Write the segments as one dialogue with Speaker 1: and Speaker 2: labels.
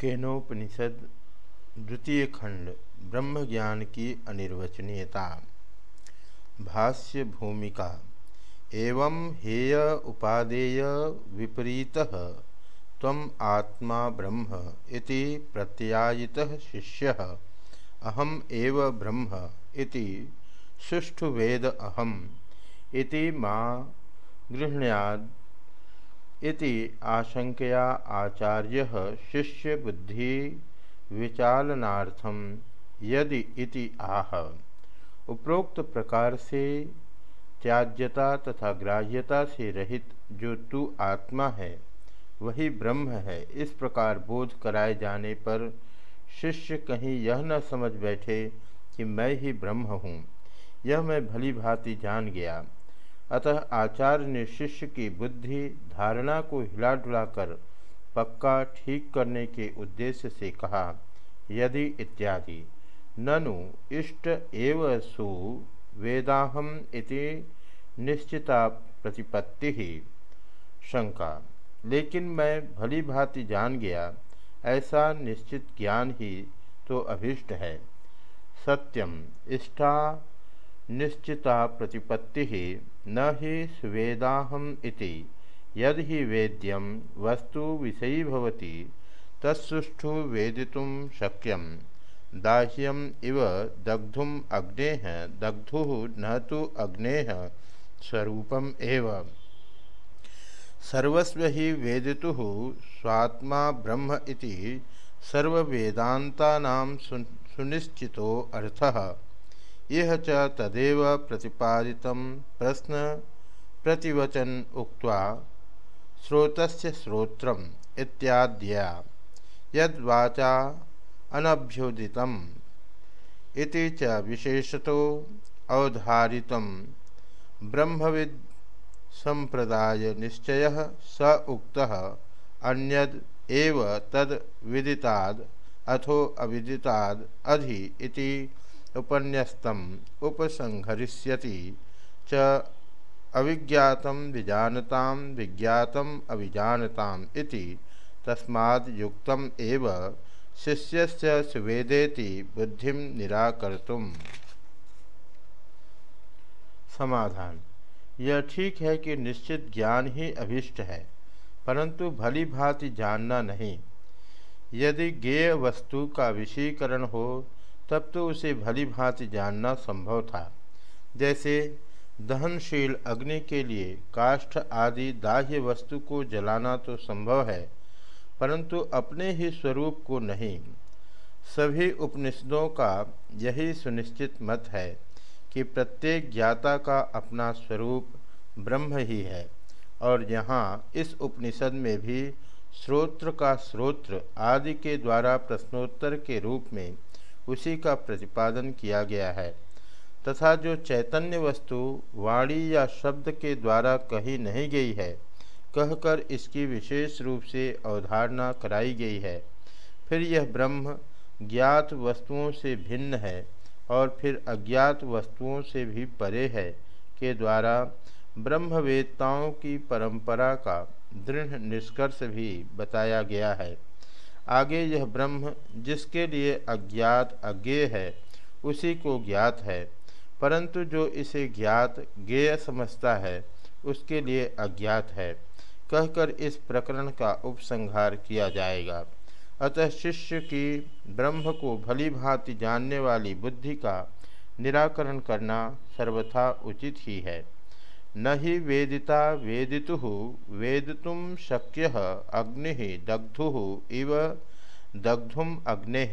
Speaker 1: केनोपनिषद, द्वितीय खंड ब्रह्म ज्ञान की अनिर्वचनीयता। भाष्य भूमिका एवं हेय उपादेय विपरीत तम आत्मा ब्रह्म इति प्रत्यायितः शिष्य। अहम एव ब्रह्म इति सुष्ठु वेद अहम इति माँ गृहण्याद इति आशंकया आचार्य शिष्य बुद्धि विचालनार्थम यदि इति आह। उपरोक्त प्रकार से त्याज्यता तथा ग्राह्यता से रहित जो तू आत्मा है, वही ब्रह्म है। इस प्रकार बोध कराए जाने पर शिष्य कहीं यह न समझ बैठे कि मैं ही ब्रह्म हूँ। यह मैं भली भांति जान गया। अतः आचार्य ने शिष्य की बुद्धि धारणा को हिला डुलाकर पक्का ठीक करने के उद्देश्य से कहा, यदि इत्यादि, ननु इष्ट एव सु वेदाहम इति निश्चिता प्रतिपत्ति। ही शंका, लेकिन मैं भली भांति जान गया, ऐसा निश्चित ज्ञान ही तो अभिष्ट है। सत्यम, इष्टा निश्चिता प्रतिपत्ति न ही स्वेदाहम इति। यद ही वेद्यम वस्तु विषयी भवति तत्सुष्ठु वेदितुम शक्यम। दाह्यम इव दग्धुम अग्ने, दग्धु न तो अग्ने स्वरूपम एव। सर्वस्व ही वेदितु स्वात्मा ब्रह्म इति सर्ववेदाता सुनिश्चितो अर्थः। यह च तदेव प्रतिपादित। प्रश्न प्रतिवचन उक्त्वा स्रोतस्य श्रोत्रम इत्याद्या, यद्वाचा अनभ्युदितम इति च विशेषतो अवधारितम। ब्रह्मविद संप्रदाय निश्चय स उक्त, अन्यद एव तद विदिताद, अथो अविदिताद अधि इति उपन्यस्तम उपसंहरिष्यति च अविज्ञातम विजानता विज्ञातम अभिजानताम इति तस्माद् युक्तम एव शिष्यस्य सुवेदेति बुद्धि निराकर्तुम समाधान। यह ठीक है कि निश्चित ज्ञान ही अभिष्ट है, परंतु भली भांति जानना नहीं। यदि गेय वस्तु का विषयीकरण हो तब तो उसे भली भांति जानना संभव था। जैसे दहनशील अग्नि के लिए काष्ठ आदि दाह्य वस्तु को जलाना तो संभव है, परंतु अपने ही स्वरूप को नहीं। सभी उपनिषदों का यही सुनिश्चित मत है कि प्रत्येक ज्ञाता का अपना स्वरूप ब्रह्म ही है, और यहाँ इस उपनिषद में भी श्रोत्र का श्रोत्र आदि के द्वारा प्रश्नोत्तर के रूप में उसी का प्रतिपादन किया गया है। तथा जो चैतन्य वस्तु वाणी या शब्द के द्वारा कही नहीं गई है, कहकर इसकी विशेष रूप से अवधारणा कराई गई है। फिर यह ब्रह्म ज्ञात वस्तुओं से भिन्न है और फिर अज्ञात वस्तुओं से भी परे है के द्वारा ब्रह्मवेत्ताओं की परंपरा का दृढ़ निष्कर्ष भी बताया गया है। आगे यह ब्रह्म जिसके लिए अज्ञात अज्ञेय है, उसी को ज्ञात है। परंतु जो इसे ज्ञात ज्ञेय समझता है, उसके लिए अज्ञात है। कहकर इस प्रकरण का उपसंहार किया जाएगा। अतः शिष्य की ब्रह्म को भली भांति जानने वाली बुद्धि का निराकरण करना सर्वथा उचित ही है। न ही वेदिता वेदितु वेदितुम शक्य अग्नि दग्धु इव दग्धुम अग्ने।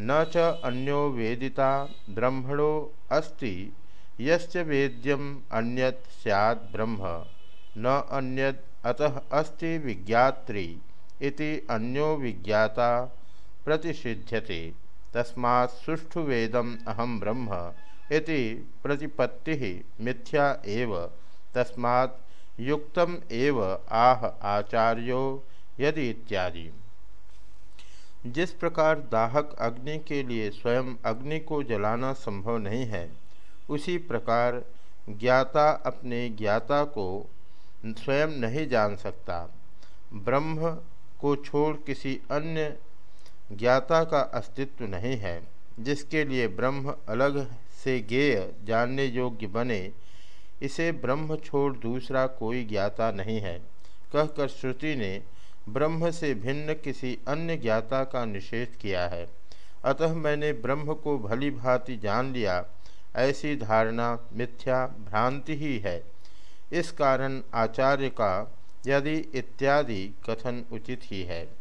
Speaker 1: न च अन्यो वेदिता ब्रह्मणो अस्ति यस्य वेद्यम अन्यत स्यात् ब्रह्म। न अन्यद अतः अस्ति विज्ञात्री इति अन्यो विज्ञाता प्रतिषिध्यते। तस्मा सुष्ठु वेदम अहम ब्रह्म। इति प्रतिपत्ति मिथ्या एव। तस्मात् युक्तम एव आह आचार्यो यदि इत्यादि। जिस प्रकार दाहक अग्नि के लिए स्वयं अग्नि को जलाना संभव नहीं है, उसी प्रकार ज्ञाता अपने ज्ञाता को स्वयं नहीं जान सकता। ब्रह्म को छोड़ किसी अन्य ज्ञाता का अस्तित्व नहीं है, जिसके लिए ब्रह्म अलग से ज्ञेय, जानने योग्य बने, इसे ब्रह्म छोड़ दूसरा कोई ज्ञाता नहीं है। कहकर श्रुति ने ब्रह्म से भिन्न किसी अन्य ज्ञाता का निषेध किया है। अतः मैंने ब्रह्म को भली भांति जान लिया। ऐसी धारणा मिथ्या भ्रांति ही है। इस कारण आचार्य का यदि इत्यादि कथन उचित ही है।